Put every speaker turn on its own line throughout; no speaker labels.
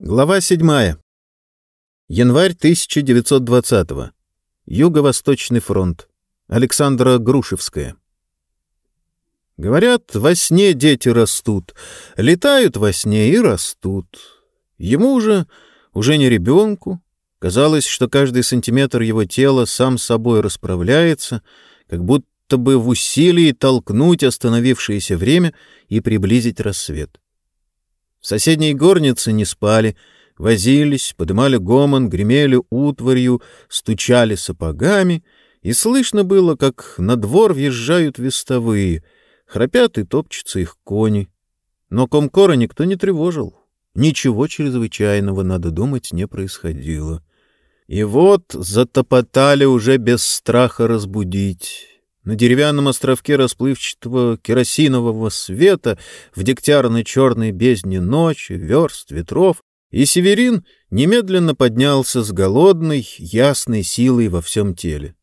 Глава 7. Январь 1920 -го. Юго-Восточный фронт. Александра Грушевская. Говорят, во сне дети растут, летают во сне и растут. Ему же, уже не ребенку, казалось, что каждый сантиметр его тела сам собой расправляется, как будто бы в усилии толкнуть остановившееся время и приблизить рассвет. В соседней горнице не спали, возились, подымали гомон, гремели утварью, стучали сапогами, и слышно было, как на двор въезжают вестовые, храпят и топчутся их кони. Но комкора никто не тревожил. Ничего чрезвычайного, надо думать, не происходило. И вот затопотали уже без страха разбудить. На деревянном островке расплывчатого керосинового света в дегтярной черной бездне ночи, верст, ветров, и Северин немедленно поднялся с голодной, ясной силой во всем теле.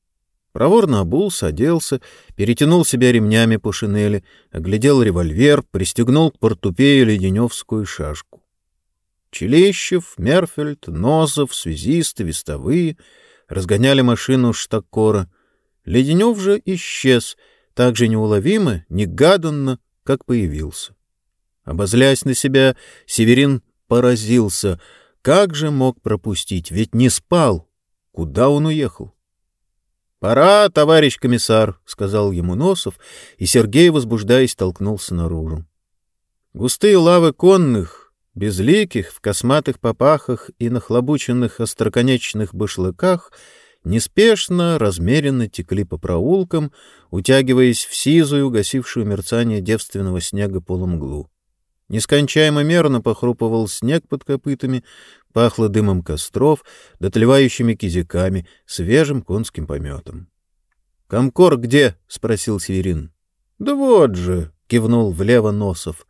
Проворно обулся, оделся, перетянул себя ремнями по шинели, оглядел револьвер, пристегнул к портупею леденевскую шашку. Челищев, Мерфельд, Нозов, связисты, вестовые разгоняли машину штакора — Леденев же исчез, так же неуловимо, негаданно, как появился. Обозлясь на себя, Северин поразился. Как же мог пропустить? Ведь не спал. Куда он уехал? — Пора, товарищ комиссар, — сказал ему Носов, и Сергей, возбуждаясь, толкнулся наружу. Густые лавы конных, безликих, в косматых попахах и нахлобученных остроконечных башлыках — неспешно, размеренно текли по проулкам, утягиваясь в сизую, гасившую мерцание девственного снега полумглу. Нескончаемо мерно похрупывал снег под копытами, пахло дымом костров, дотлевающими кизиками, свежим конским пометом. — Комкор где? — спросил Северин. — Да вот же! — кивнул влево Носов.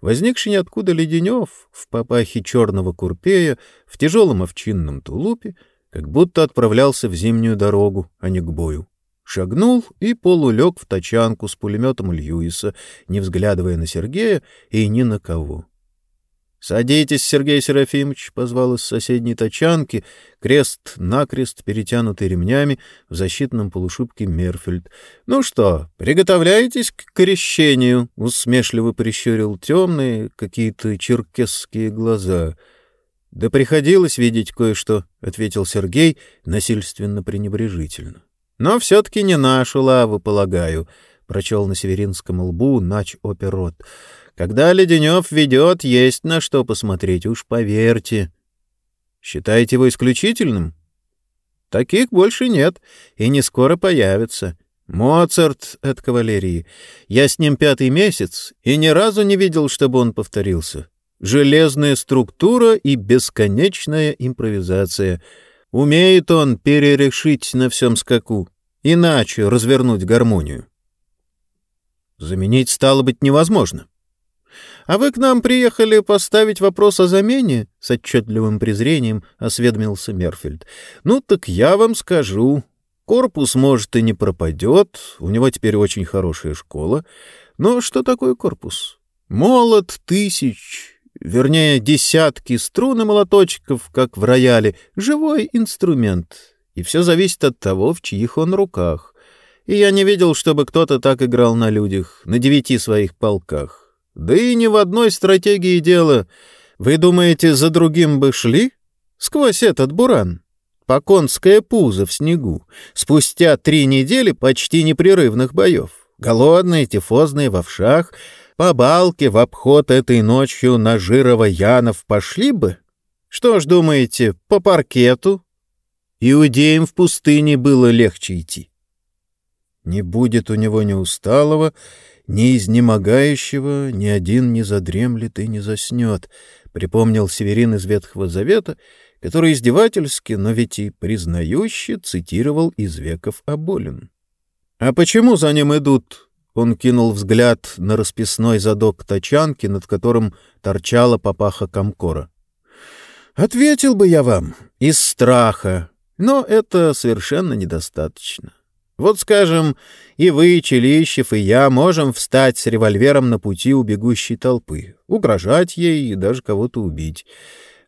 Возникший ниоткуда Леденев в папахе черного курпея, в тяжелом овчинном тулупе — как будто отправлялся в зимнюю дорогу, а не к бою. Шагнул и полулег в тачанку с пулеметом Льюиса, не взглядывая на Сергея и ни на кого. — Садитесь, Сергей Серафимович, — позвал из соседней тачанки, крест-накрест, перетянутый ремнями, в защитном полушубке Мерфельд. — Ну что, приготовляетесь к крещению? — усмешливо прищурил темные какие-то черкесские глаза — да приходилось видеть кое-что, — ответил Сергей насильственно пренебрежительно. — Но все-таки не нашу лаву, полагаю, — прочел на северинском лбу нач оперот. — Когда Леденев ведет, есть на что посмотреть, уж поверьте. — Считаете его исключительным? — Таких больше нет, и не скоро появятся. Моцарт от кавалерии. Я с ним пятый месяц и ни разу не видел, чтобы он повторился железная структура и бесконечная импровизация. Умеет он перерешить на всем скаку, иначе развернуть гармонию. Заменить стало быть невозможно. «А вы к нам приехали поставить вопрос о замене?» — с отчетливым презрением осведомился Мерфельд. «Ну так я вам скажу. Корпус, может, и не пропадет, у него теперь очень хорошая школа. Но что такое корпус? Молот тысяч, вернее, десятки струн и молоточков, как в рояле, живой инструмент, и все зависит от того, в чьих он руках. И я не видел, чтобы кто-то так играл на людях, на девяти своих полках. Да и ни в одной стратегии дело. Вы думаете, за другим бы шли? Сквозь этот буран. Поконское пузо в снегу. Спустя три недели почти непрерывных боев. Голодные, тифозные, в овшах — по балке в обход этой ночью на Жирова-Янов пошли бы? Что ж, думаете, по паркету? Иудеям в пустыне было легче идти. Не будет у него ни усталого, ни изнемогающего, ни один не задремлет и не заснет, — припомнил Северин из Ветхого Завета, который издевательски, но ведь и признающе цитировал из веков Аболин. — А почему за ним идут он кинул взгляд на расписной задок тачанки, над которым торчала папаха комкора. «Ответил бы я вам, из страха, но это совершенно недостаточно. Вот, скажем, и вы, Челищев, и я можем встать с револьвером на пути у бегущей толпы, угрожать ей и даже кого-то убить.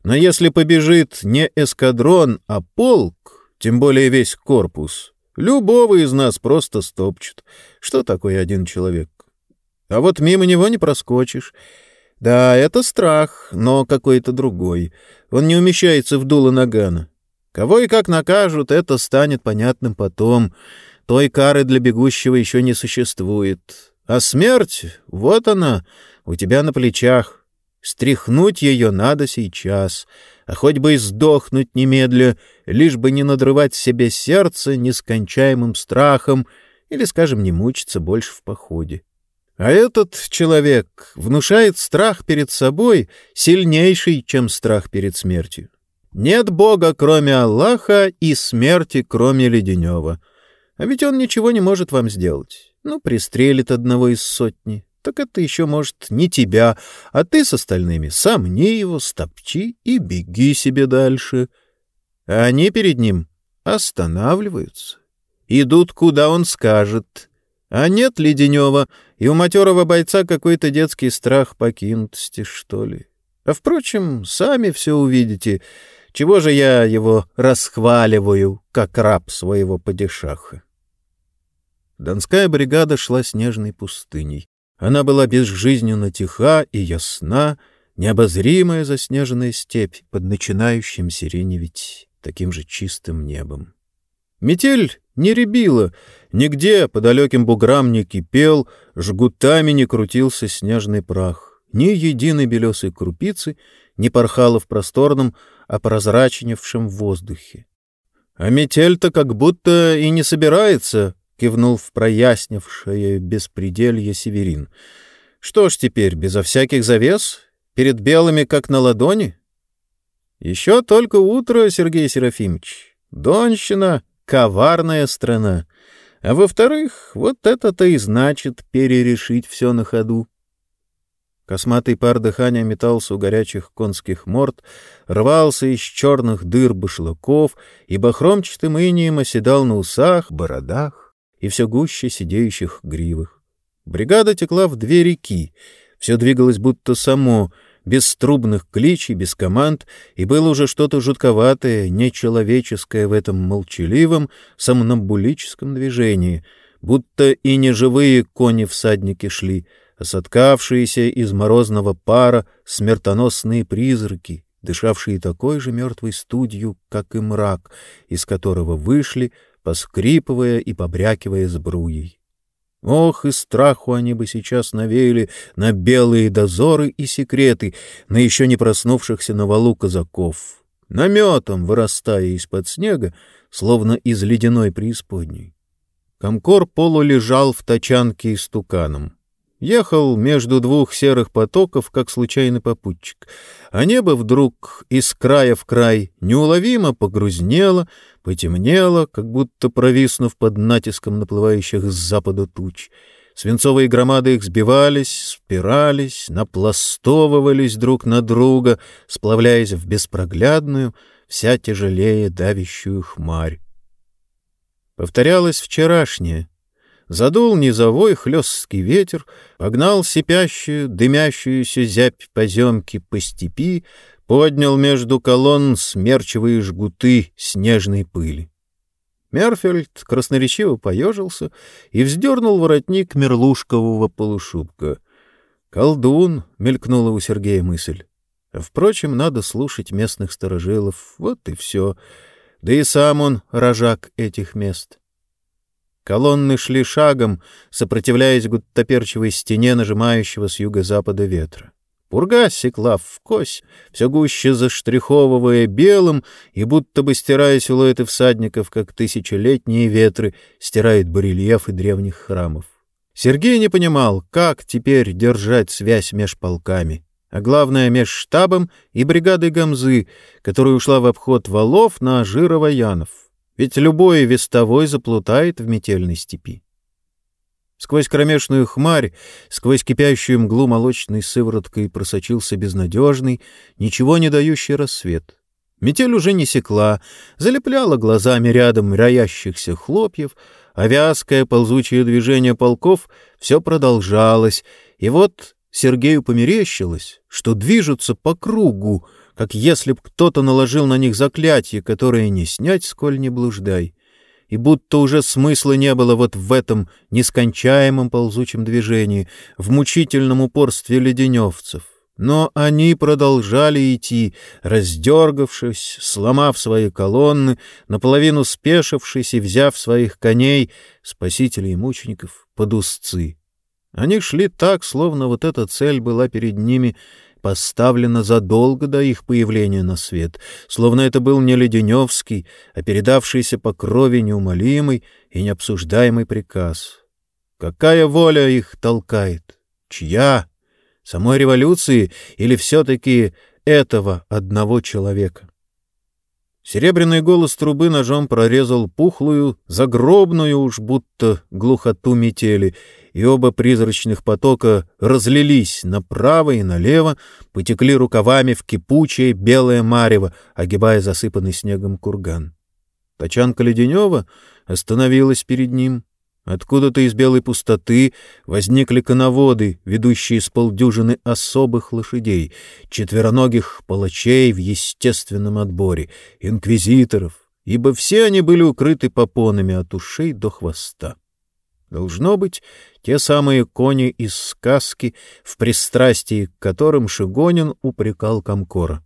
Но если побежит не эскадрон, а полк, тем более весь корпус, любого из нас просто стопчут. Что такое один человек? А вот мимо него не проскочишь. Да, это страх, но какой-то другой. Он не умещается в дуло нагана. Кого и как накажут, это станет понятным потом. Той кары для бегущего еще не существует. А смерть, вот она, у тебя на плечах. Стряхнуть ее надо сейчас, а хоть бы и сдохнуть немедля, лишь бы не надрывать себе сердце нескончаемым страхом или, скажем, не мучиться больше в походе. А этот человек внушает страх перед собой сильнейший, чем страх перед смертью. Нет Бога, кроме Аллаха, и смерти, кроме Леденева. А ведь он ничего не может вам сделать. Ну, пристрелит одного из сотни, так это еще, может, не тебя, а ты с остальными сомни его, стопчи и беги себе дальше. А они перед ним останавливаются, идут, куда он скажет. А нет Леденева, и у матерого бойца какой-то детский страх покинутости, что ли. А, впрочем, сами все увидите. Чего же я его расхваливаю, как раб своего падишаха? Донская бригада шла снежной пустыней. Она была безжизненно тиха и ясна, необозримая заснеженная степь под начинающим сиреневеть таким же чистым небом. Метель не рябила, нигде по далеким буграм не кипел, жгутами не крутился снежный прах, ни единой белесой крупицы не порхала в просторном, опрозрачневшем воздухе. А метель-то как будто и не собирается — кивнул в прояснившее беспределье Северин. — Что ж теперь, безо всяких завес? Перед белыми, как на ладони? — Еще только утро, Сергей Серафимович. Донщина — коварная страна. А во-вторых, вот это-то и значит перерешить все на ходу. Косматый пар дыхания метался у горячих конских морд, рвался из черных дыр башлыков и бахромчатым инием оседал на усах, бородах, и все гуще сидеющих гривых. Бригада текла в две реки, все двигалось будто само, без трубных кличей, без команд, и было уже что-то жутковатое, нечеловеческое в этом молчаливом, сомнамбулическом движении, будто и не живые кони-всадники шли, а соткавшиеся из морозного пара смертоносные призраки, дышавшие такой же мертвой студью, как и мрак, из которого вышли, поскрипывая и побрякивая сбруей. Ох, и страху они бы сейчас навеяли на белые дозоры и секреты, на еще не проснувшихся на валу казаков, наметом вырастая из-под снега, словно из ледяной преисподней. Комкор полулежал в тачанке истуканом. Ехал между двух серых потоков, как случайный попутчик, а небо вдруг из края в край неуловимо погрузнело, потемнело, как будто провиснув под натиском наплывающих с запада туч. Свинцовые громады их сбивались, спирались, напластовывались друг на друга, сплавляясь в беспроглядную, вся тяжелее давящую хмарь. Повторялось вчерашнее — Задул низовой хлесткий ветер, погнал сипящую, дымящуюся зябь поземки по степи, поднял между колонн смерчевые жгуты снежной пыли. Мерфельд красноречиво поежился и вздернул воротник мерлушкового полушубка. «Колдун!» — мелькнула у Сергея мысль. Впрочем, надо слушать местных сторожилов, вот и все. Да и сам он рожак этих мест. Колонны шли шагом, сопротивляясь гуттаперчевой стене нажимающего с юго-запада ветра. Пурга секла в кось, все гуще заштриховывая белым и будто бы стирая силуэты всадников, как тысячелетние ветры стирают барельефы древних храмов. Сергей не понимал, как теперь держать связь меж полками, а главное — меж штабом и бригадой Гамзы, которая ушла в обход валов на Жирово-Янов. Ведь любой вестовой заплутает в метельной степи. Сквозь кромешную хмарь, сквозь кипящую мглу молочной сывороткой просочился безнадежный, ничего не дающий рассвет. Метель уже не секла, залепляла глазами рядом роящихся хлопьев, а вязкое ползучее движение полков все продолжалось, и вот Сергею померещилось, что движутся по кругу, как если б кто-то наложил на них заклятие, которое не снять, сколь не блуждай, и будто уже смысла не было вот в этом нескончаемом ползучем движении, в мучительном упорстве леденевцев. Но они продолжали идти, раздергавшись, сломав свои колонны, наполовину спешившись и взяв своих коней, спасителей и мучеников, под узцы. Они шли так, словно вот эта цель была перед ними поставлена задолго до их появления на свет, словно это был не Леденевский, а передавшийся по крови неумолимый и необсуждаемый приказ. Какая воля их толкает? Чья? Самой революции или все-таки этого одного человека? Серебряный голос трубы ножом прорезал пухлую, загробную уж будто глухоту метели, и оба призрачных потока разлились направо и налево, потекли рукавами в кипучее белое марево, огибая засыпанный снегом курган. Тачанка Леденева остановилась перед ним, Откуда-то из белой пустоты возникли коноводы, ведущие с полдюжины особых лошадей, четвероногих палачей в естественном отборе, инквизиторов, ибо все они были укрыты попонами от ушей до хвоста. Должно быть, те самые кони из сказки, в пристрастии к которым Шигонин упрекал Комкора.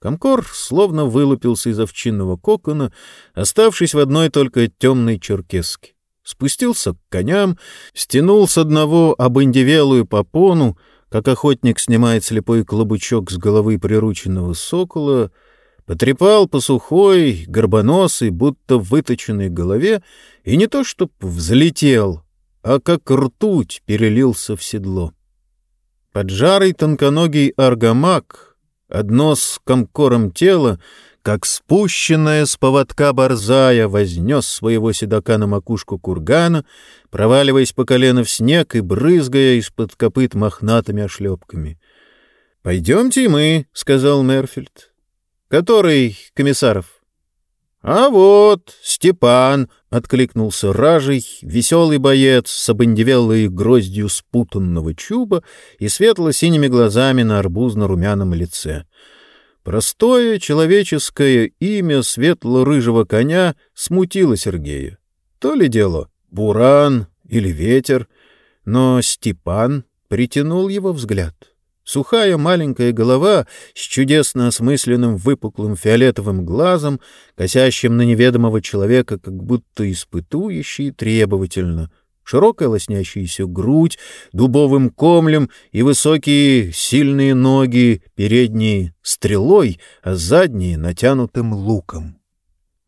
Комкор словно вылупился из овчинного кокона, оставшись в одной только темной черкеске спустился к коням, стянул с одного обындевелую попону, как охотник снимает слепой клобучок с головы прирученного сокола, потрепал по сухой, горбоносой, будто выточенной голове, и не то чтоб взлетел, а как ртуть перелился в седло. Поджарый тонконогий аргамак, одно с комкором тела, как спущенная с поводка борзая вознес своего седока на макушку кургана, проваливаясь по колено в снег и брызгая из-под копыт мохнатыми ошлепками. — Пойдемте мы, — сказал Мерфельд. — Который комиссаров? — А вот, Степан, — откликнулся ражей, веселый боец с обындевелой гроздью спутанного чуба и светло-синими глазами на арбузно-румяном лице. — Простое человеческое имя светло-рыжего коня смутило Сергея. То ли дело буран или ветер, но Степан притянул его взгляд. Сухая маленькая голова с чудесно осмысленным выпуклым фиолетовым глазом, косящим на неведомого человека, как будто испытующий требовательно — широкая лоснящаяся грудь, дубовым комлем и высокие сильные ноги, передние стрелой, а задние натянутым луком.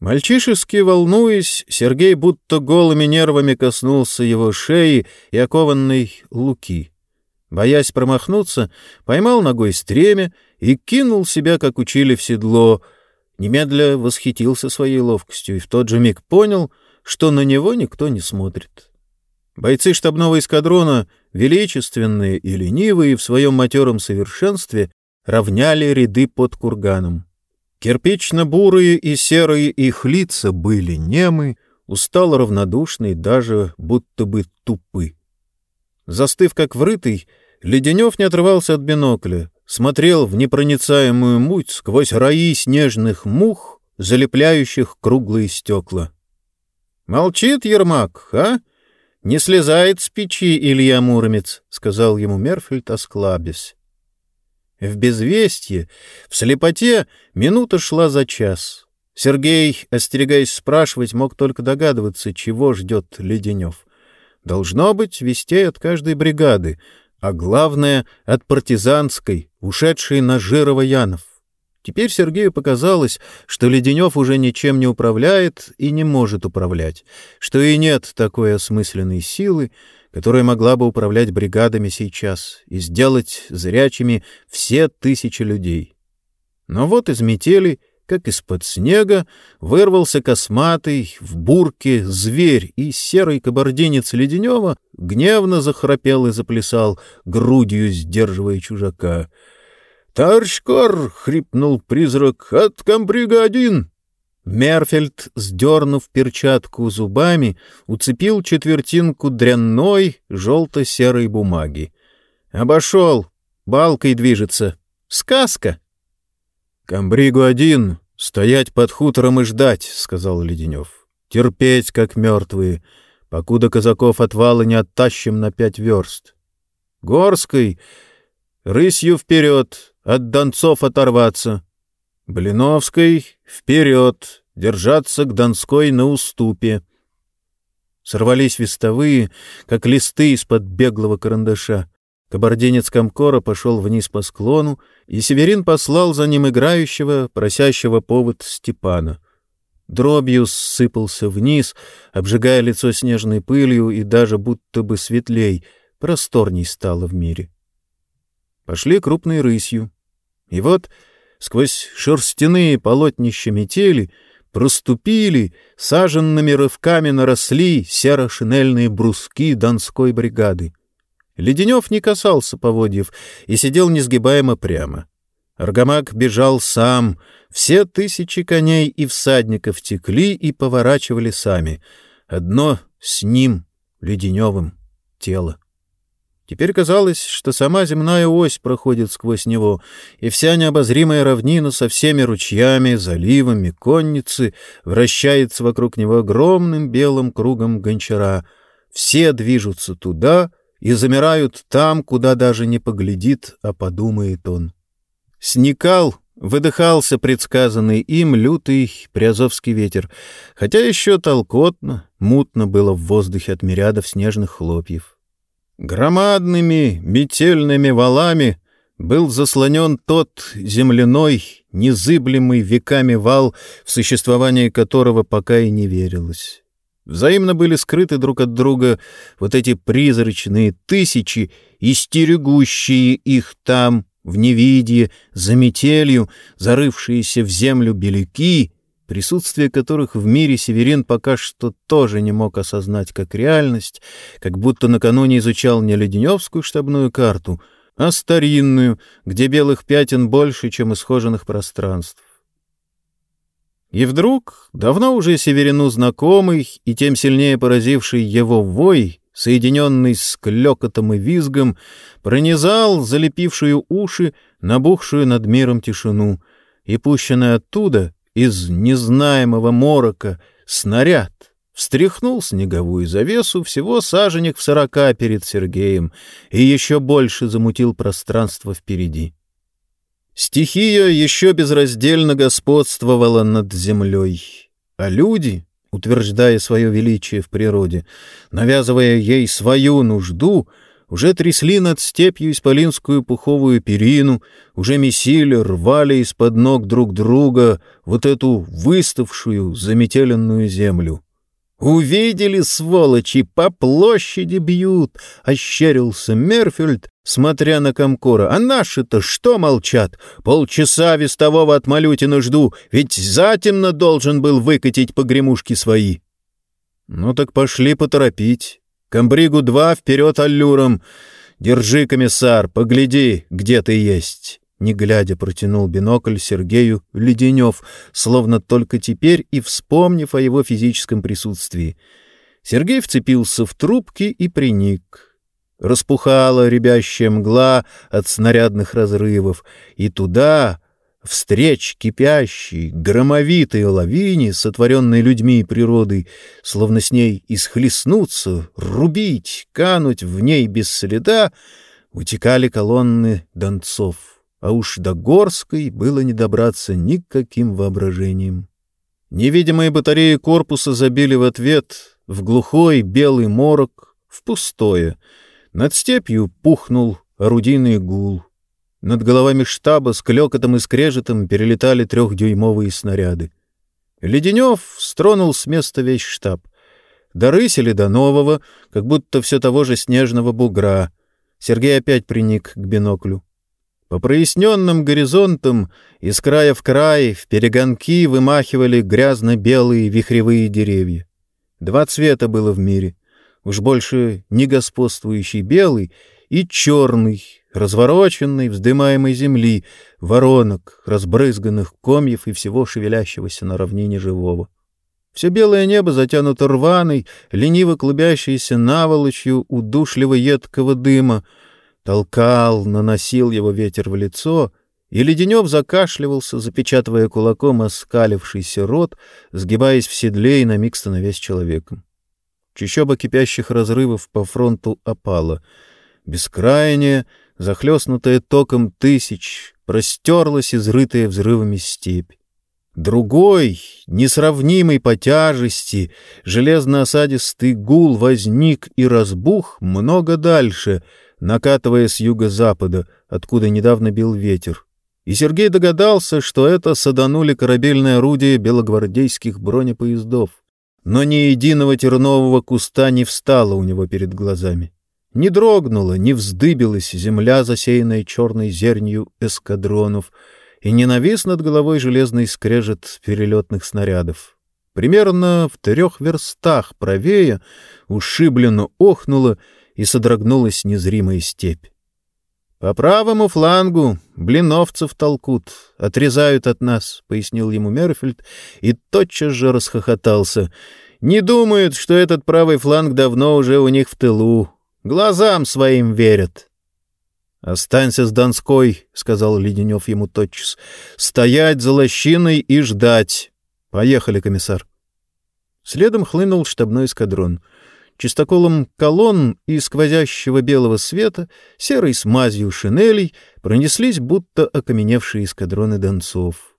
Мальчишески волнуясь, Сергей будто голыми нервами коснулся его шеи и окованной луки. Боясь промахнуться, поймал ногой стремя и кинул себя, как учили в седло. Немедля восхитился своей ловкостью и в тот же миг понял, что на него никто не смотрит. Бойцы штабного эскадрона, величественные и ленивые в своем матером совершенстве, равняли ряды под курганом. Кирпично-бурые и серые их лица были немы, устало равнодушны даже будто бы тупы. Застыв как врытый, Леденев не отрывался от бинокля, смотрел в непроницаемую муть сквозь раи снежных мух, залепляющих круглые стекла. — Молчит Ермак, а? Не слезает с печи Илья Муромец, — сказал ему Мерфельд, осклабясь. В безвестье, в слепоте минута шла за час. Сергей, остерегаясь спрашивать, мог только догадываться, чего ждет Леденев. Должно быть вестей от каждой бригады, а главное — от партизанской, ушедшей на Жирово-Янов. Теперь Сергею показалось, что Леденев уже ничем не управляет и не может управлять, что и нет такой осмысленной силы, которая могла бы управлять бригадами сейчас и сделать зрячими все тысячи людей. Но вот из метели, как из-под снега, вырвался косматый в бурке зверь, и серый кабардинец Леденева гневно захрапел и заплясал, грудью сдерживая чужака — «Таршкор!» — хрипнул призрак. «От комбрига один!» Мерфельд, сдернув перчатку зубами, уцепил четвертинку дрянной желто-серой бумаги. Обошел. Балкой движется. Сказка. Камбригу один. Стоять под хутором и ждать, — сказал Леденев. Терпеть, как мертвые, покуда казаков от вала не оттащим на пять верст. Горской рысью вперед, от донцов оторваться. Блиновской вперед, держаться к Донской на уступе. Сорвались вестовые, как листы из-под беглого карандаша. Кабардинец Комкора пошел вниз по склону, и Северин послал за ним играющего, просящего повод Степана. Дробью сыпался вниз, обжигая лицо снежной пылью и даже будто бы светлей, просторней стало в мире. Пошли крупной рысью. И вот сквозь шерстяные полотнища метели проступили, саженными рывками наросли серо-шинельные бруски донской бригады. Леденев не касался поводьев и сидел несгибаемо прямо. Аргамак бежал сам, все тысячи коней и всадников текли и поворачивали сами. Одно с ним, Леденевым, тело. Теперь казалось, что сама земная ось проходит сквозь него, и вся необозримая равнина со всеми ручьями, заливами, конницы вращается вокруг него огромным белым кругом гончара. Все движутся туда и замирают там, куда даже не поглядит, а подумает он. Сникал, выдыхался предсказанный им лютый приазовский ветер, хотя еще толкотно, мутно было в воздухе от мириадов снежных хлопьев. Громадными метельными валами был заслонен тот земляной, незыблемый веками вал, в существование которого пока и не верилось. Взаимно были скрыты друг от друга вот эти призрачные тысячи, истерегущие их там, в невидие, за метелью, зарывшиеся в землю беляки, присутствие которых в мире Северин пока что тоже не мог осознать как реальность, как будто накануне изучал не леденевскую штабную карту, а старинную, где белых пятен больше, чем исхоженных пространств. И вдруг, давно уже Северину знакомый и тем сильнее поразивший его вой, соединенный с клёкотом и визгом, пронизал залепившую уши, набухшую над миром тишину, и пущенный оттуда — из незнаемого морока снаряд встряхнул снеговую завесу всего саженек в сорока перед Сергеем и еще больше замутил пространство впереди. Стихия еще безраздельно господствовала над землей, а люди, утверждая свое величие в природе, навязывая ей свою нужду — уже трясли над степью исполинскую пуховую перину, уже месили, рвали из-под ног друг друга вот эту выставшую, заметеленную землю. «Увидели, сволочи, по площади бьют!» — ощерился Мерфельд, смотря на Комкора. «А наши-то что молчат? Полчаса вестового от Малютина жду, ведь затемно должен был выкатить погремушки свои». «Ну так пошли поторопить». Камбригу-2 вперед аллюром. Держи, комиссар, погляди, где ты есть. Не глядя, протянул бинокль Сергею Леденев, словно только теперь и вспомнив о его физическом присутствии. Сергей вцепился в трубки и приник. Распухала рябящая мгла от снарядных разрывов, и туда, встреч кипящей, громовитой лавине, сотворенной людьми и природой, словно с ней исхлестнуться, рубить, кануть в ней без следа, утекали колонны донцов, а уж до Горской было не добраться никаким воображением. Невидимые батареи корпуса забили в ответ в глухой белый морок, в пустое. Над степью пухнул орудийный гул. Над головами штаба с клёкотом и скрежетом перелетали трехдюймовые снаряды. Леденев стронул с места весь штаб. Дорысили до нового, как будто все того же снежного бугра. Сергей опять приник к биноклю. По проясненным горизонтам из края в край в перегонки вымахивали грязно-белые вихревые деревья. Два цвета было в мире. Уж больше не господствующий белый и черный, развороченной, вздымаемой земли, воронок, разбрызганных комьев и всего шевелящегося на равнине живого. Все белое небо затянуто рваной, лениво клубящейся наволочью удушливо едкого дыма. Толкал, наносил его ветер в лицо, и Леденев закашливался, запечатывая кулаком оскалившийся рот, сгибаясь в седле и на миг становясь человеком. Чищоба кипящих разрывов по фронту опала. Бескрайняя, захлестнутая током тысяч, простерлась изрытая взрывами степь. Другой, несравнимый по тяжести, железно-осадистый гул возник и разбух много дальше, накатывая с юго-запада, откуда недавно бил ветер. И Сергей догадался, что это саданули корабельные орудия белогвардейских бронепоездов. Но ни единого тернового куста не встало у него перед глазами. Не дрогнула, не вздыбилась земля, засеянная черной зернью эскадронов, и не навис над головой железный скрежет перелетных снарядов. Примерно в трех верстах правее ушибленно охнула и содрогнулась незримая степь. — По правому флангу блиновцев толкут, отрезают от нас, — пояснил ему Мерфельд и тотчас же расхохотался. — Не думают, что этот правый фланг давно уже у них в тылу. Глазам своим верят. — Останься с Донской, — сказал Леденев ему тотчас. — Стоять за лощиной и ждать. Поехали, комиссар. Следом хлынул штабной эскадрон — чистоколом колонн и сквозящего белого света, серой смазью шинелей, пронеслись будто окаменевшие эскадроны донцов.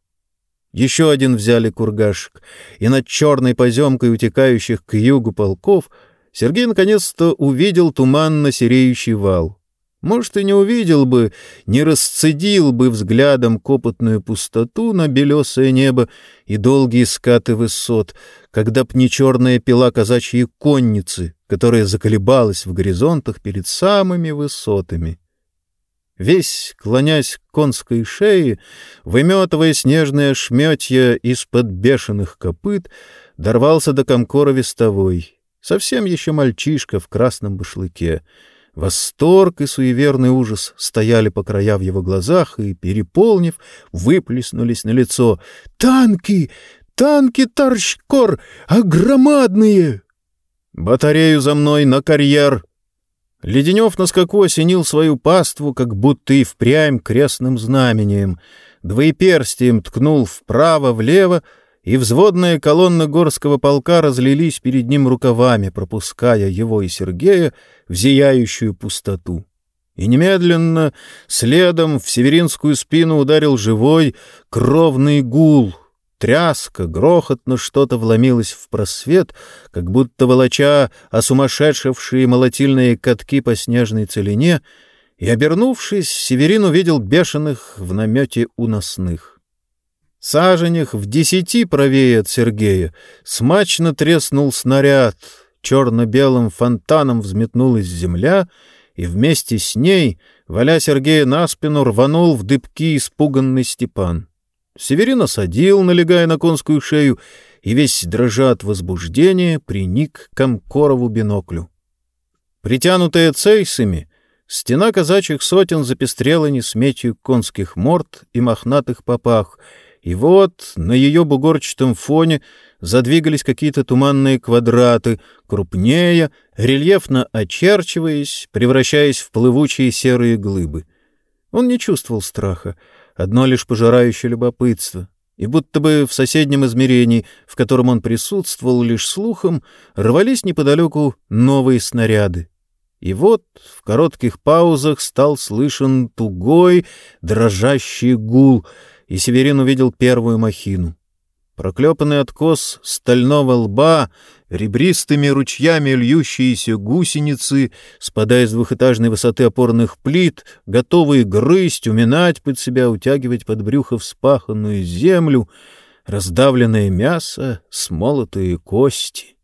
Еще один взяли кургашек, и над черной поземкой утекающих к югу полков Сергей наконец-то увидел туманно сереющий вал. Может, и не увидел бы, не расцедил бы взглядом копотную пустоту на белесое небо и долгие скаты высот, когда б не черная пила казачьей конницы, которая заколебалась в горизонтах перед самыми высотами. Весь, клонясь к конской шее, выметывая снежные шметья из-под бешеных копыт, дорвался до комкора вестовой. Совсем еще мальчишка в красном башлыке — Восторг и суеверный ужас стояли по края в его глазах и, переполнив, выплеснулись на лицо. «Танки! Танки, Торчкор! Огромадные!» «Батарею за мной на карьер!» Леденев на скаку осенил свою паству, как будто и впрямь крестным знамением. Двоеперстием ткнул вправо-влево, и взводная колонна горского полка разлились перед ним рукавами, пропуская его и Сергея в зияющую пустоту. И немедленно следом в северинскую спину ударил живой кровный гул. Тряска, грохотно что-то вломилось в просвет, как будто волоча осумасшедшевшие молотильные катки по снежной целине, и, обернувшись, Северин увидел бешеных в намете уносных. Саженях в десяти правее от Сергея смачно треснул снаряд, черно-белым фонтаном взметнулась земля, и вместе с ней, валя Сергея на спину, рванул в дыбки испуганный Степан. Северин осадил, налегая на конскую шею, и весь дрожа от возбуждения приник к Комкорову биноклю. Притянутая цейсами, стена казачьих сотен запестрела несметью конских морд и мохнатых попах — и вот на ее бугорчатом фоне задвигались какие-то туманные квадраты, крупнее, рельефно очерчиваясь, превращаясь в плывучие серые глыбы. Он не чувствовал страха, одно лишь пожирающее любопытство. И будто бы в соседнем измерении, в котором он присутствовал лишь слухом, рвались неподалеку новые снаряды. И вот в коротких паузах стал слышен тугой, дрожащий гул — и Северин увидел первую махину. Проклепанный откос стального лба, ребристыми ручьями льющиеся гусеницы, спадая с двухэтажной высоты опорных плит, готовые грызть, уминать под себя, утягивать под брюхо вспаханную землю, раздавленное мясо, смолотые кости.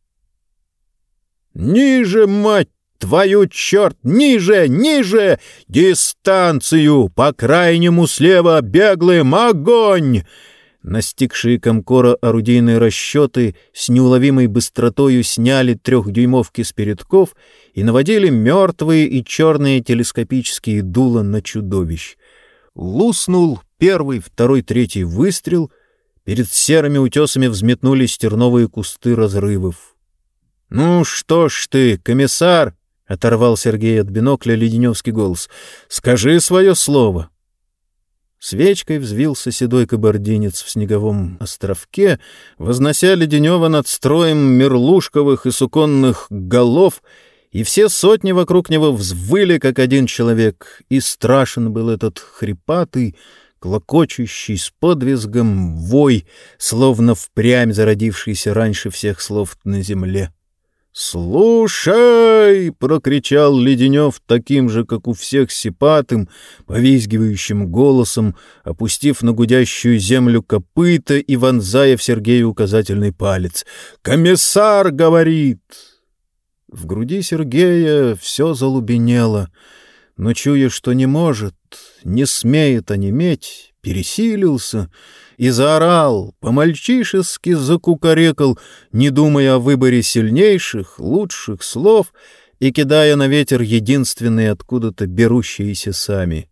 «Ниже, мать Твою черт! Ниже! Ниже! Дистанцию! По крайнему слева беглым! Огонь!» Настигшие комкора орудийные расчеты с неуловимой быстротою сняли трехдюймовки с передков и наводили мертвые и черные телескопические дула на чудовищ. Луснул первый, второй, третий выстрел. Перед серыми утесами взметнулись терновые кусты разрывов. «Ну что ж ты, комиссар!» — оторвал Сергей от бинокля леденевский голос. «Скажи свое слово!» Свечкой взвился седой кабардинец в снеговом островке, вознося Леденева над строем мерлушковых и суконных голов, и все сотни вокруг него взвыли, как один человек, и страшен был этот хрипатый, клокочущий с подвизгом вой, словно впрямь зародившийся раньше всех слов на земле. «Слушай!» — прокричал Леденев таким же, как у всех сипатым, повизгивающим голосом, опустив на гудящую землю копыта и вонзая в Сергея указательный палец. «Комиссар говорит!» В груди Сергея все залубенело, но, чуя, что не может, не смеет онеметь, пересилился — и заорал, по-мальчишески закукарекал, не думая о выборе сильнейших, лучших слов и кидая на ветер единственные откуда-то берущиеся сами.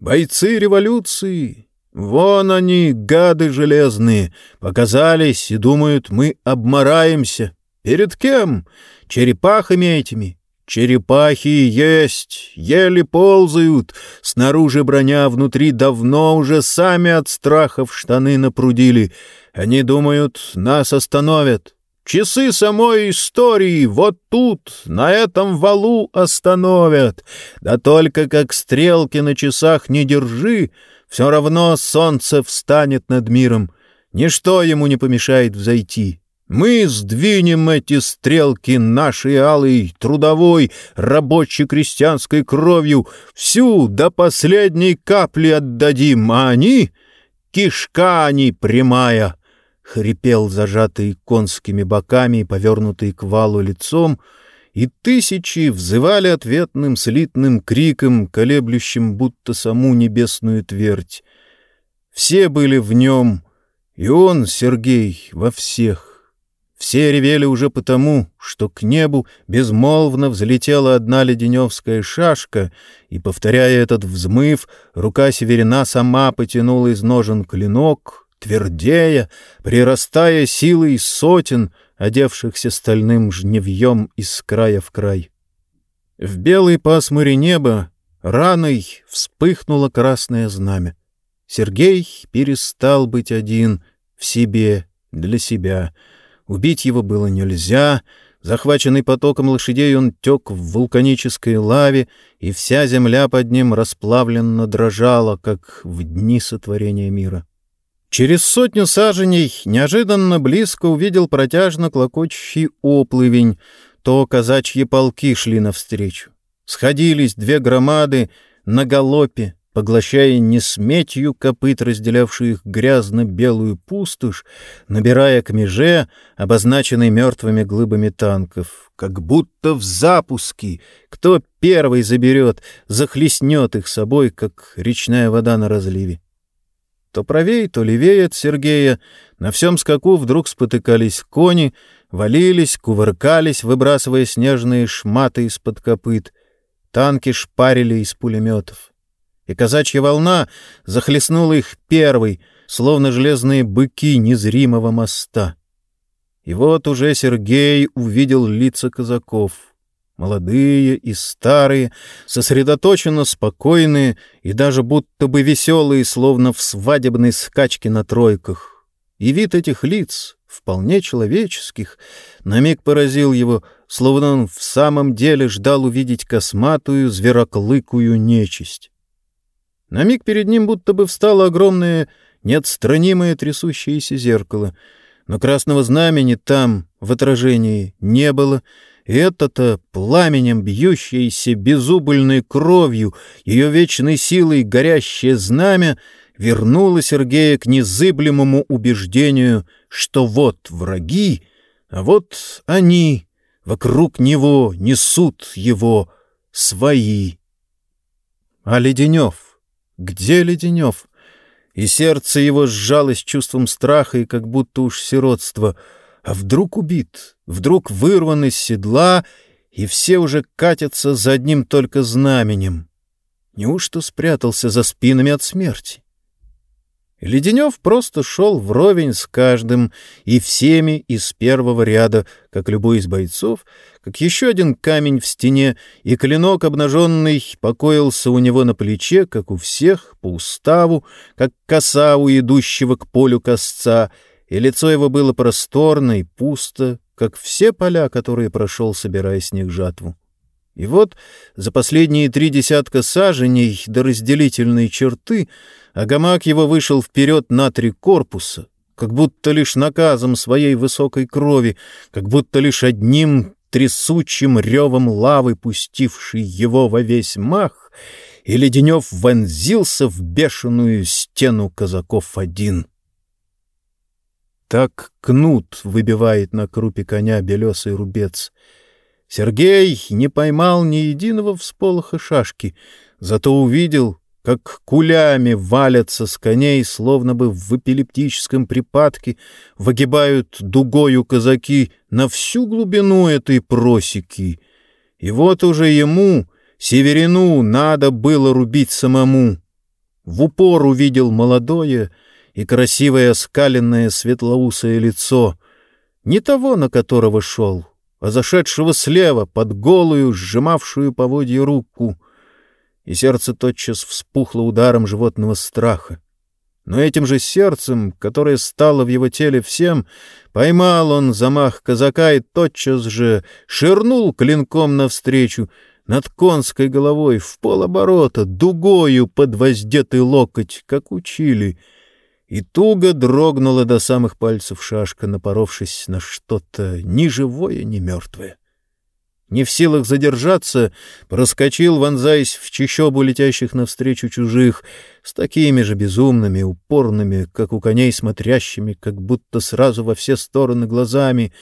«Бойцы революции! Вон они, гады железные, показались и думают, мы обмораемся. Перед кем? Черепахами этими, Черепахи есть, еле ползают, снаружи броня, внутри давно уже сами от страха в штаны напрудили. Они думают, нас остановят. Часы самой истории вот тут, на этом валу остановят. Да только как стрелки на часах не держи, все равно солнце встанет над миром. Ничто ему не помешает взойти. Мы сдвинем эти стрелки нашей алой, трудовой, рабоче-крестьянской кровью, всю до последней капли отдадим, а они — кишка они прямая, — хрипел зажатый конскими боками повернутый к валу лицом, и тысячи взывали ответным слитным криком, колеблющим будто саму небесную твердь. Все были в нем, и он, Сергей, во всех. Все ревели уже потому, что к небу безмолвно взлетела одна леденевская шашка, и, повторяя этот взмыв, рука северина сама потянула из ножен клинок, твердея, прирастая силой сотен, одевшихся стальным жневьем из края в край. В белой пасмуре неба раной вспыхнуло красное знамя. Сергей перестал быть один, в себе, для себя — Убить его было нельзя. Захваченный потоком лошадей, он тек в вулканической лаве, и вся земля под ним расплавленно дрожала, как в дни сотворения мира. Через сотню саженей неожиданно близко увидел протяжно клокочущий оплывень, то казачьи полки шли навстречу. Сходились две громады на галопе, поглощая несметью копыт, разделявшую их грязно-белую пустошь, набирая к меже, обозначенной мертвыми глыбами танков, как будто в запуске, кто первый заберет, захлестнет их собой, как речная вода на разливе. То правее, то левее от Сергея на всем скаку вдруг спотыкались кони, валились, кувыркались, выбрасывая снежные шматы из-под копыт. Танки шпарили из пулеметов и казачья волна захлестнула их первой, словно железные быки незримого моста. И вот уже Сергей увидел лица казаков. Молодые и старые, сосредоточенно спокойные и даже будто бы веселые, словно в свадебной скачке на тройках. И вид этих лиц, вполне человеческих, на миг поразил его, словно он в самом деле ждал увидеть косматую, звероклыкую нечисть. На миг перед ним будто бы встало огромное, неотстранимое трясущееся зеркало. Но красного знамени там, в отражении, не было, это-то пламенем бьющееся безубыльной кровью, ее вечной силой горящее знамя вернуло Сергея к незыблемому убеждению, что вот враги, а вот они вокруг него несут его свои. А Леденев? Где Леденев? И сердце его сжалось чувством страха и как будто уж сиротства. А вдруг убит, вдруг вырван из седла, и все уже катятся за одним только знаменем. Неужто спрятался за спинами от смерти? Леденев просто шел вровень с каждым и всеми из первого ряда, как любой из бойцов, как еще один камень в стене, и клинок обнаженный покоился у него на плече, как у всех, по уставу, как коса у идущего к полю косца, и лицо его было просторно и пусто, как все поля, которые прошел, собирая с них жатву. И вот за последние три десятка саженей до разделительной черты Агамак его вышел вперед на три корпуса, как будто лишь наказом своей высокой крови, как будто лишь одним трясучим ревом лавы, пустивший его во весь мах, и Леденев вонзился в бешеную стену казаков один. Так кнут выбивает на крупе коня белесый рубец — Сергей не поймал ни единого всполоха шашки, зато увидел, как кулями валятся с коней, словно бы в эпилептическом припадке, выгибают дугою казаки на всю глубину этой просеки. И вот уже ему, северину, надо было рубить самому. В упор увидел молодое и красивое оскаленное светлоусое лицо, не того, на которого шел, а зашедшего слева под голую, сжимавшую поводье руку, и сердце тотчас вспухло ударом животного страха. Но этим же сердцем, которое стало в его теле всем, поймал он замах казака и тотчас же ширнул клинком навстречу, над конской головой, в полоборота, дугою под воздетый локоть, как учили — и туго дрогнула до самых пальцев шашка, напоровшись на что-то ни живое, ни мертвое. Не в силах задержаться, проскочил, вонзаясь в чащобу летящих навстречу чужих, с такими же безумными, упорными, как у коней смотрящими, как будто сразу во все стороны глазами,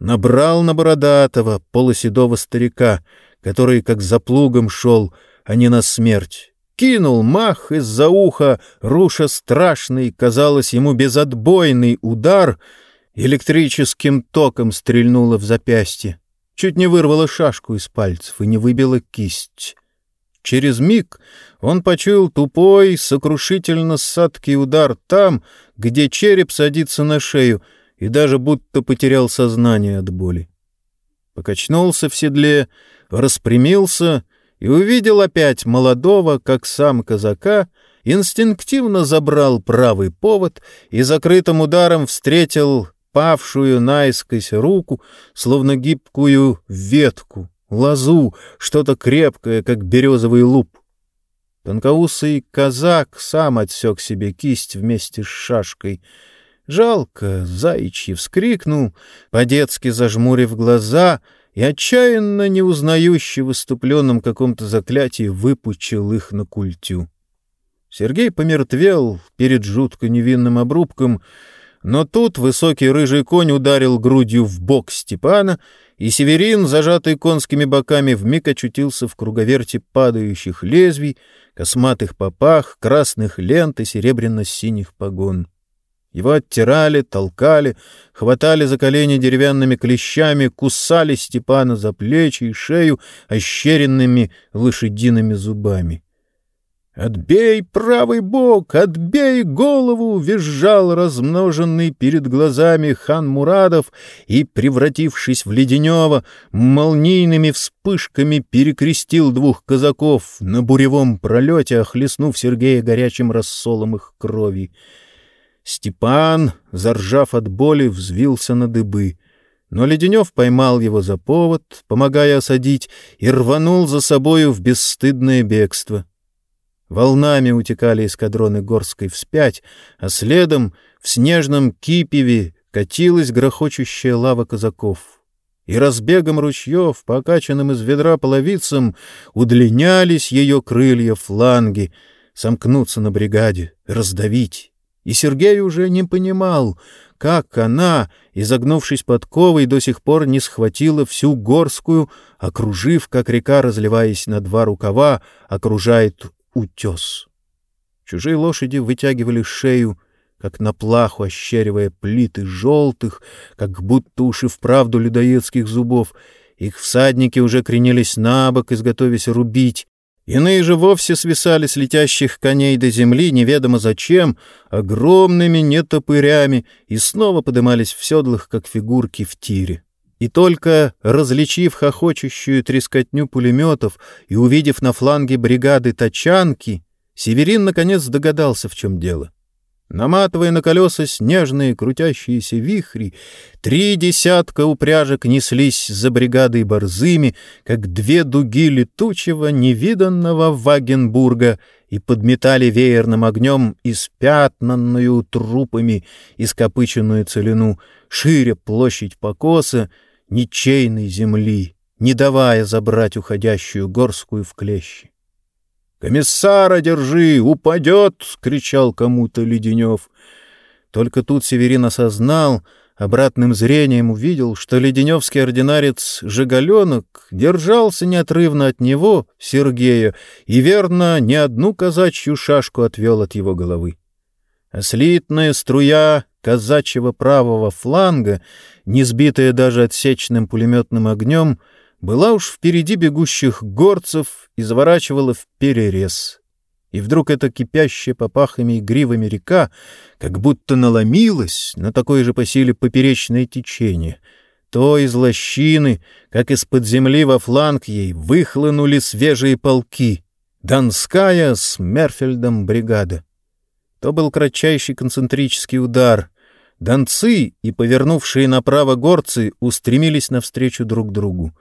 набрал на бородатого, полоседого старика, который как за плугом шел, а не на смерть, кинул мах из-за уха, руша страшный, казалось ему безотбойный удар, электрическим током стрельнуло в запястье. Чуть не вырвало шашку из пальцев и не выбило кисть. Через миг он почуял тупой, сокрушительно садкий удар там, где череп садится на шею, и даже будто потерял сознание от боли. Покачнулся в седле, распрямился и увидел опять молодого, как сам казака, инстинктивно забрал правый повод и закрытым ударом встретил павшую наискось руку, словно гибкую ветку, лозу, что-то крепкое, как березовый луп. Тонкоусый казак сам отсек себе кисть вместе с шашкой. Жалко, заячий вскрикнул, по-детски зажмурив глаза — и отчаянно не узнающий в выступленном каком-то заклятии выпучил их на культю. Сергей помертвел перед жутко невинным обрубком, но тут высокий рыжий конь ударил грудью в бок Степана, и Северин, зажатый конскими боками, вмиг очутился в круговерте падающих лезвий, косматых попах, красных лент и серебряно-синих погон. Его оттирали, толкали, хватали за колени деревянными клещами, кусали Степана за плечи и шею ощеренными лошадиными зубами. «Отбей правый бок! Отбей голову!» — визжал размноженный перед глазами хан Мурадов и, превратившись в Леденева, молнийными вспышками перекрестил двух казаков на буревом пролете, охлестнув Сергея горячим рассолом их крови. Степан, заржав от боли, взвился на дыбы. Но Леденев поймал его за повод, помогая осадить, и рванул за собою в бесстыдное бегство. Волнами утекали эскадроны Горской вспять, а следом в снежном кипеве катилась грохочущая лава казаков. И разбегом ручьев, покачанным из ведра половицам, удлинялись ее крылья фланги, сомкнуться на бригаде, раздавить. И Сергей уже не понимал, как она, изогнувшись подковой, до сих пор не схватила всю горскую, окружив, как река, разливаясь на два рукава, окружает утес. Чужие лошади вытягивали шею, как на плаху ощеривая плиты желтых, как будто уши вправду людоедских зубов. Их всадники уже кренились на бок, изготовясь рубить, Иные же вовсе свисали с летящих коней до земли, неведомо зачем, огромными нетопырями, и снова подымались в седлах, как фигурки в тире. И только различив хохочущую трескотню пулеметов и увидев на фланге бригады тачанки, Северин наконец догадался, в чем дело. Наматывая на колеса снежные крутящиеся вихри, три десятка упряжек неслись за бригадой борзыми, как две дуги летучего, невиданного Вагенбурга, и подметали веерным огнем испятнанную трупами ископыченную целину, шире площадь покоса, ничейной земли, не давая забрать уходящую горскую в клещи. «Комиссара держи! Упадет!» — кричал кому-то Леденев. Только тут Северин осознал, обратным зрением увидел, что леденевский ординарец Жигаленок держался неотрывно от него, Сергея, и, верно, ни одну казачью шашку отвел от его головы. А слитная струя казачьего правого фланга, не сбитая даже отсечным пулеметным огнем, была уж впереди бегущих горцев и заворачивала в перерез. И вдруг эта кипящая попахами и гривами река как будто наломилась на такое же по силе поперечное течение. То из лощины, как из-под земли во фланг ей, выхлынули свежие полки. Донская с Мерфельдом бригада. То был кратчайший концентрический удар. Донцы и повернувшие направо горцы устремились навстречу друг другу.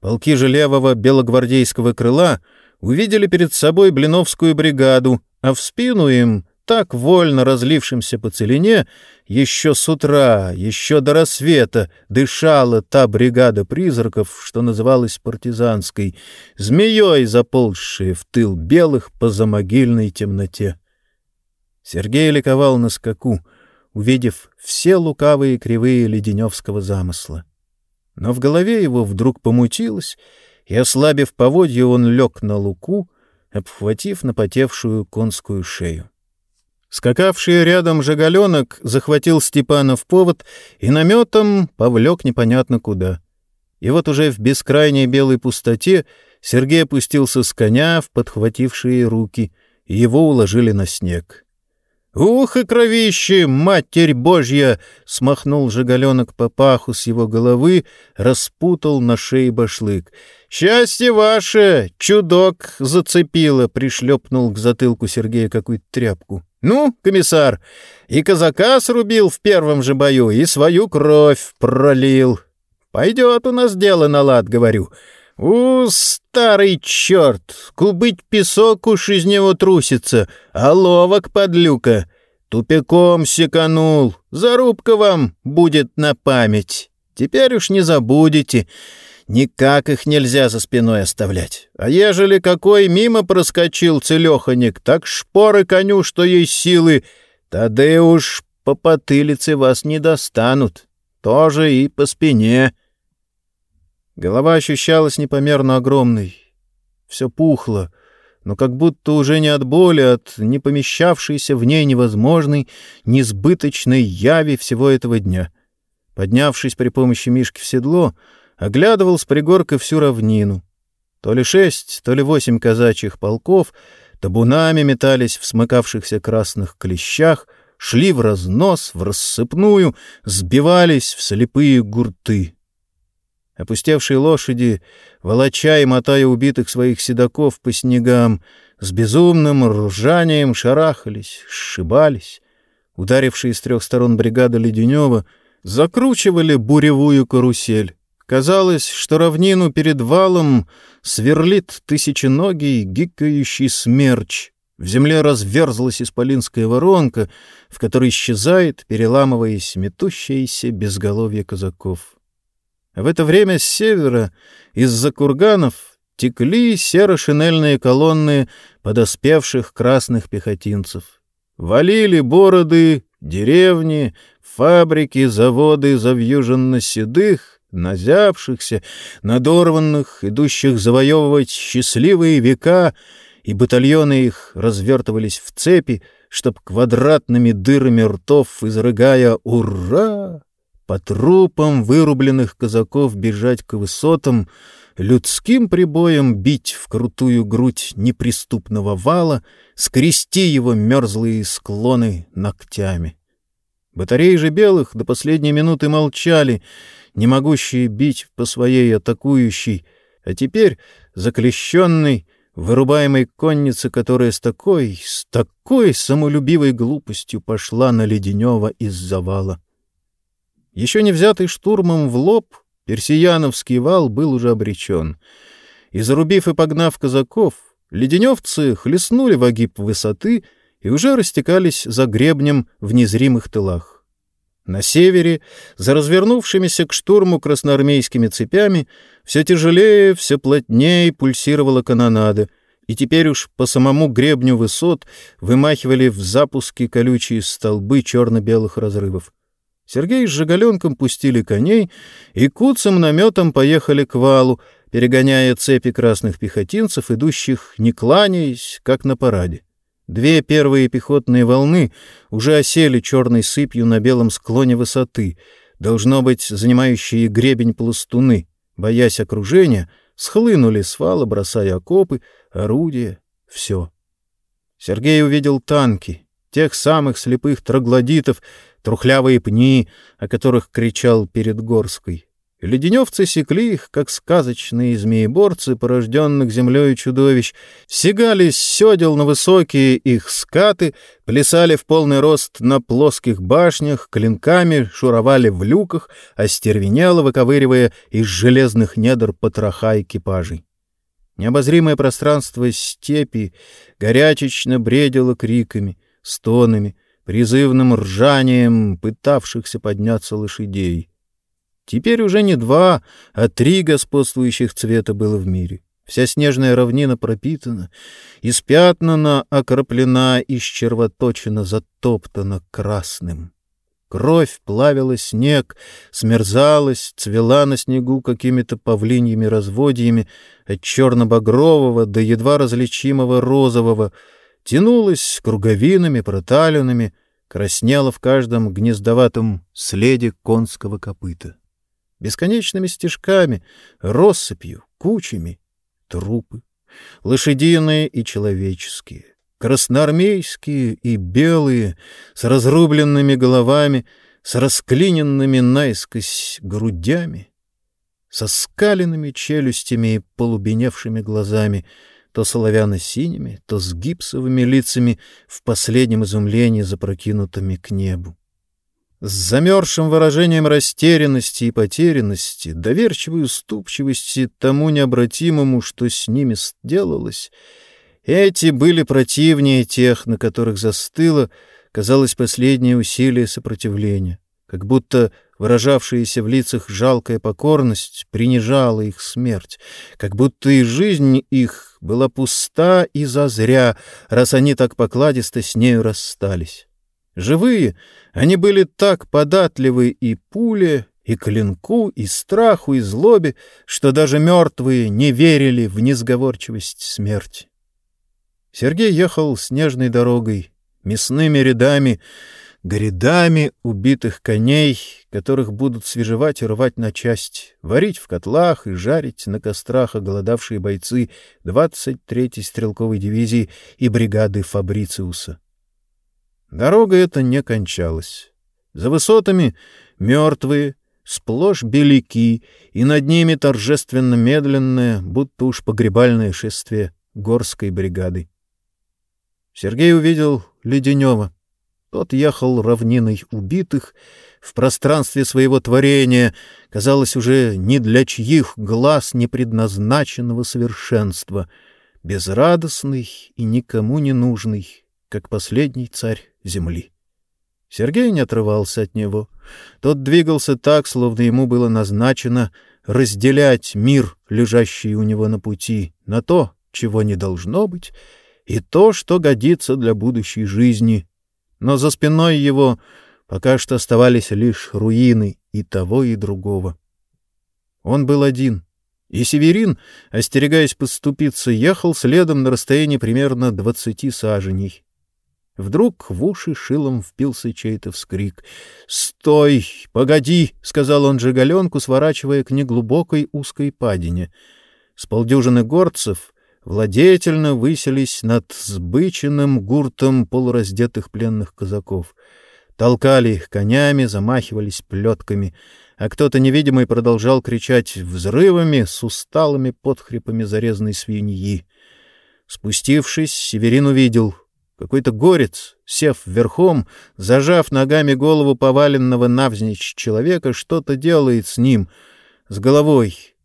Полки же левого белогвардейского крыла увидели перед собой Блиновскую бригаду, а в спину им, так вольно разлившимся по целине, еще с утра, еще до рассвета дышала та бригада призраков, что называлась партизанской, змеей заползшая в тыл белых по замогильной темноте. Сергей ликовал на скаку, увидев все лукавые кривые леденевского замысла. Но в голове его вдруг помутилось, и, ослабив поводье, он лег на луку, обхватив напотевшую конскую шею. Скакавший рядом жагаленок захватил Степана в повод и наметом повлек непонятно куда. И вот уже в бескрайней белой пустоте Сергей опустился с коня в подхватившие руки, и его уложили на снег. «Ух и кровище, Матерь Божья!» — смахнул жигаленок по паху с его головы, распутал на шее башлык. «Счастье ваше! Чудок зацепило!» — пришлепнул к затылку Сергея какую-то тряпку. «Ну, комиссар, и казака срубил в первом же бою, и свою кровь пролил. Пойдет у нас дело на лад, говорю. «У, старый черт! Кубыть песок уж из него трусится, а ловок подлюка! Тупиком секанул, зарубка вам будет на память. Теперь уж не забудете, никак их нельзя за спиной оставлять. А ежели какой мимо проскочил целеханик, так шпоры коню, что есть силы, тогда уж по потылице вас не достанут, тоже и по спине». Голова ощущалась непомерно огромной. Все пухло, но как будто уже не от боли, а от не помещавшейся в ней невозможной, несбыточной яви всего этого дня. Поднявшись при помощи Мишки в седло, оглядывал с пригорка всю равнину. То ли шесть, то ли восемь казачьих полков табунами метались в смыкавшихся красных клещах, шли в разнос, в рассыпную, сбивались в слепые гурты. Опустевшие лошади, волоча и мотая убитых своих седаков по снегам, с безумным ржанием шарахались, сшибались. Ударившие с трех сторон бригада Леденева закручивали буревую карусель. Казалось, что равнину перед валом сверлит тысяченогий гикающий смерч. В земле разверзлась исполинская воронка, в которой исчезает, переламываясь, метущееся безголовье казаков. В это время с севера, из-за курганов, текли серо-шинельные колонны подоспевших красных пехотинцев. Валили бороды, деревни, фабрики, заводы завьюженно-седых, назявшихся, надорванных, идущих завоевывать счастливые века, и батальоны их развертывались в цепи, чтоб квадратными дырами ртов, изрыгая «Ура!», по трупам вырубленных казаков бежать к высотам, людским прибоем бить в крутую грудь неприступного вала, скрести его мерзлые склоны ногтями. Батареи же белых до последней минуты молчали, не могущие бить по своей атакующей, а теперь заклещенный, вырубаемой конницы, которая с такой, с такой самолюбивой глупостью пошла на Леденева из завала. Еще не взятый штурмом в лоб, персияновский вал был уже обречен. И зарубив и погнав казаков, леденевцы хлестнули в огиб высоты — и уже растекались за гребнем в незримых тылах. На севере, за развернувшимися к штурму красноармейскими цепями, все тяжелее, все плотнее пульсировала канонада, и теперь уж по самому гребню высот вымахивали в запуске колючие столбы черно-белых разрывов. Сергей с Жигаленком пустили коней и куцым наметом поехали к валу, перегоняя цепи красных пехотинцев, идущих, не кланяясь, как на параде. Две первые пехотные волны уже осели черной сыпью на белом склоне высоты, должно быть, занимающие гребень пластуны, боясь окружения, схлынули с вала, бросая окопы, орудия, все. Сергей увидел танки, тех самых слепых троглодитов, трухлявые пни, о которых кричал перед Горской. Леденевцы секли их, как сказочные змееборцы, порожденных землей чудовищ, сигали с седел на высокие их скаты, плясали в полный рост на плоских башнях, клинками шуровали в люках, остервенело выковыривая из железных недр потроха экипажей. Необозримое пространство степи горячечно бредило криками, стонами, призывным ржанием пытавшихся подняться лошадей. Теперь уже не два, а три господствующих цвета было в мире. Вся снежная равнина пропитана, испятнана, окроплена, исчервоточена, затоптана красным. Кровь плавила снег, смерзалась, цвела на снегу какими-то павлиньими разводьями от черно-багрового до едва различимого розового, тянулась круговинами, проталинами, краснела в каждом гнездоватом следе конского копыта. Бесконечными стежками, россыпью, кучами трупы, лошадиные и человеческие, красноармейские и белые, с разрубленными головами, с расклиненными наискось грудями, со скаленными челюстями и полубеневшими глазами, то соловяно-синими, то с гипсовыми лицами в последнем изумлении запрокинутыми к небу. С замерзшим выражением растерянности и потерянности, доверчивой уступчивости тому необратимому, что с ними сделалось, эти были противнее тех, на которых застыло, казалось, последнее усилие сопротивления, как будто выражавшаяся в лицах жалкая покорность принижала их смерть, как будто и жизнь их была пуста и зазря, раз они так покладисто с нею расстались. Живые, они были так податливы и пуле, и клинку, и страху, и злобе, что даже мертвые не верили в несговорчивость смерти. Сергей ехал снежной дорогой, мясными рядами, грядами убитых коней, которых будут свежевать и рвать на части, варить в котлах и жарить на кострах оголодавшие бойцы 23-й стрелковой дивизии и бригады Фабрициуса. Дорога эта не кончалась. За высотами мертвые, сплошь беляки, и над ними торжественно медленное, будто уж погребальное шествие горской бригады. Сергей увидел Леденева. Тот ехал равниной убитых, в пространстве своего творения, казалось, уже ни для чьих глаз не предназначенного совершенства, безрадостный и никому не нужный, как последний царь земли. Сергей не отрывался от него. Тот двигался так, словно ему было назначено разделять мир, лежащий у него на пути, на то, чего не должно быть, и то, что годится для будущей жизни. Но за спиной его пока что оставались лишь руины и того, и другого. Он был один, и Северин, остерегаясь подступиться, ехал следом на расстоянии примерно двадцати саженей. Вдруг в уши шилом впился чей-то вскрик. «Стой! Погоди!» — сказал он Жигаленку, сворачивая к неглубокой узкой падине. С полдюжины горцев владетельно выселись над сбыченным гуртом полураздетых пленных казаков. Толкали их конями, замахивались плетками, а кто-то невидимый продолжал кричать взрывами с усталыми подхрипами зарезанной свиньи. Спустившись, Северин увидел — какой-то горец, сев верхом, зажав ногами голову поваленного навзничь человека, что-то делает с ним, с головой,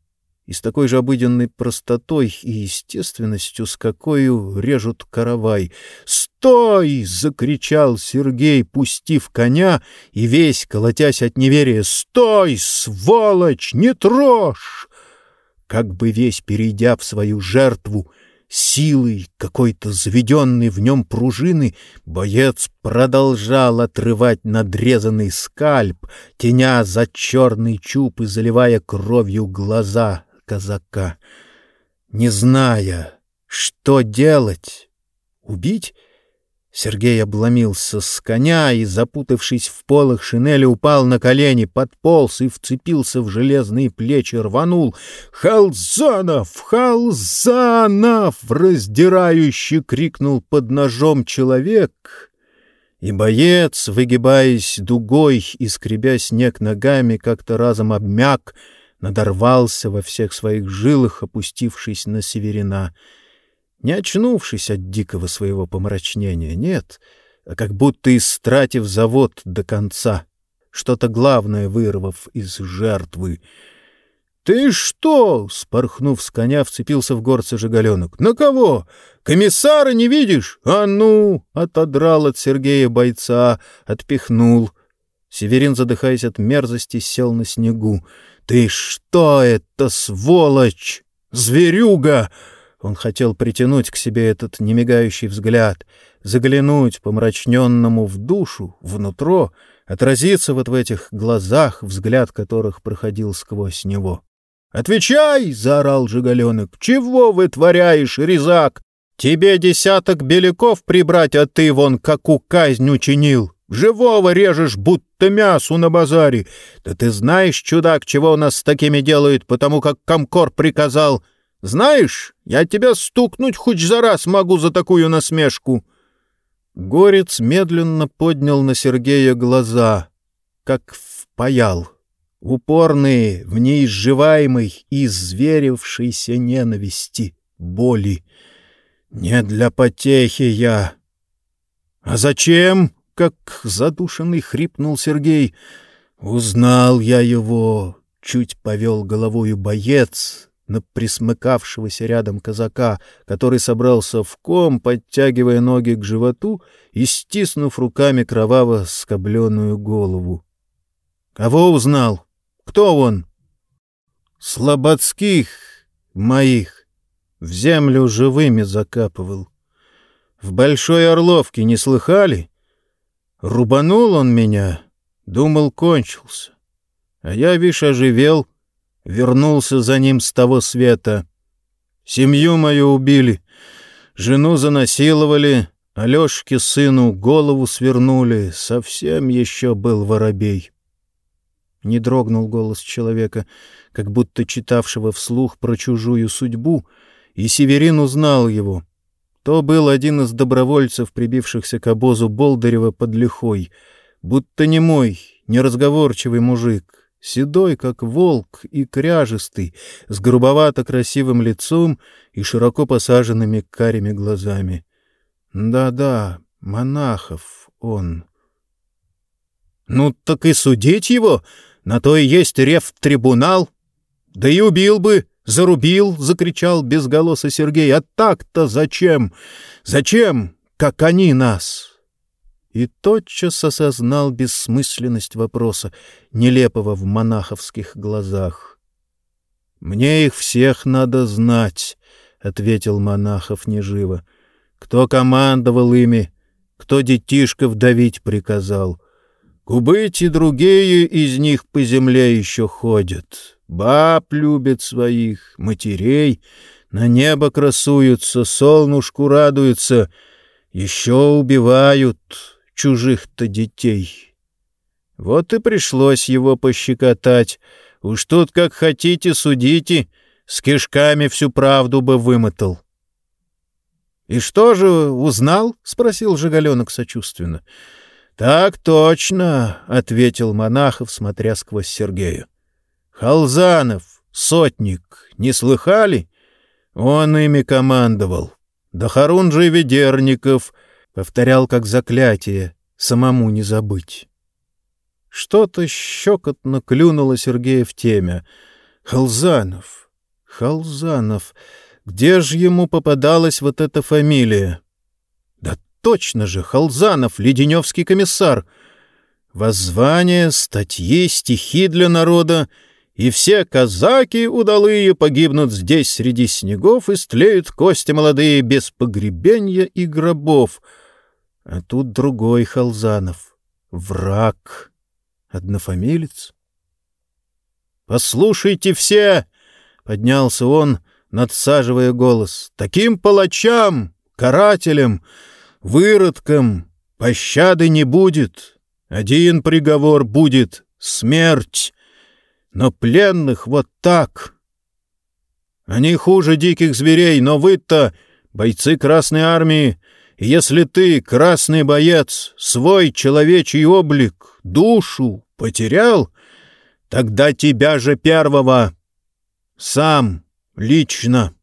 и с такой же обыденной простотой и естественностью, с какой режут каравай. «Стой!» — закричал Сергей, пустив коня, и весь, колотясь от неверия, «Стой, сволочь! Не трожь!» Как бы весь перейдя в свою жертву — силой какой-то заведенной в нем пружины, боец продолжал отрывать надрезанный скальп, теня за черный чуб и заливая кровью глаза казака. Не зная, что делать, убить — Сергей обломился с коня и, запутавшись в полах шинели, упал на колени, подполз и вцепился в железные плечи, рванул. «Халзанов! Халзанов!» — раздирающе крикнул под ножом человек. И боец, выгибаясь дугой и скребя снег ногами, как-то разом обмяк, надорвался во всех своих жилах, опустившись на северина — не очнувшись от дикого своего помрачнения, нет, а как будто истратив завод до конца, что-то главное вырвав из жертвы. — Ты что? — спорхнув с коня, вцепился в горца Жигаленок. — На кого? Комиссара не видишь? А ну! — отодрал от Сергея бойца, отпихнул. Северин, задыхаясь от мерзости, сел на снегу. — Ты что это, сволочь? Зверюга! Он хотел притянуть к себе этот немигающий взгляд, заглянуть помрачненному в душу, внутрь, отразиться вот в этих глазах, взгляд которых проходил сквозь него. «Отвечай!» — заорал Жигаленок. «Чего вытворяешь, резак? Тебе десяток беляков прибрать, а ты вон какую казнь учинил. Живого режешь, будто мясу на базаре. Да ты знаешь, чудак, чего у нас с такими делают, потому как Комкор приказал. Знаешь, я тебя стукнуть хоть за раз могу за такую насмешку. Горец медленно поднял на Сергея глаза, как впаял, упорные в неизживаемой, изверившейся ненависти, боли. Не для потехи я. А зачем? Как задушенный хрипнул Сергей. Узнал я его, чуть повел головою боец, на присмыкавшегося рядом казака, который собрался в ком, подтягивая ноги к животу и стиснув руками кроваво скобленную голову. «Кого узнал? Кто он?» «Слободских моих в землю живыми закапывал. В Большой Орловке не слыхали? Рубанул он меня, думал, кончился. А я, вишь, оживел» вернулся за ним с того света. Семью мою убили, жену занасиловали, Алешке сыну голову свернули, совсем еще был воробей. Не дрогнул голос человека, как будто читавшего вслух про чужую судьбу, и Северин узнал его. То был один из добровольцев, прибившихся к обозу Болдырева под лихой, будто не мой, неразговорчивый мужик, седой, как волк, и кряжестый, с грубовато красивым лицом и широко посаженными карими глазами. Да-да, монахов он. Ну, так и судить его, на то и есть рев-трибунал. Да и убил бы, зарубил, — закричал безголосый Сергей. А так-то зачем? Зачем, как они нас? и тотчас осознал бессмысленность вопроса, нелепого в монаховских глазах. «Мне их всех надо знать», — ответил монахов неживо. «Кто командовал ими, кто детишков давить приказал. Кубыть и другие из них по земле еще ходят. Баб любят своих, матерей, на небо красуются, солнышку радуются, еще убивают, чужих-то детей. Вот и пришлось его пощекотать. Уж тут как хотите, судите, с кишками всю правду бы вымотал. — И что же, узнал? — спросил Жигаленок сочувственно. — Так точно, — ответил Монахов, смотря сквозь Сергея. — Халзанов, сотник, не слыхали? Он ими командовал. Да Харунжий Ведерников повторял как заклятие, самому не забыть. Что-то щекотно клюнуло Сергея в теме. Халзанов, Халзанов, где же ему попадалась вот эта фамилия? Да точно же, Халзанов, Леденевский комиссар. Воззвания, статьи, стихи для народа — и все казаки удалые погибнут здесь среди снегов, и стлеют кости молодые без погребения и гробов. А тут другой Халзанов, враг, однофамилец. «Послушайте все!» — поднялся он, надсаживая голос. «Таким палачам, карателям, выродкам пощады не будет. Один приговор будет — смерть» но пленных вот так. Они хуже диких зверей, но вы-то бойцы Красной Армии, и если ты, красный боец, свой человечий облик, душу потерял, тогда тебя же первого, сам, лично,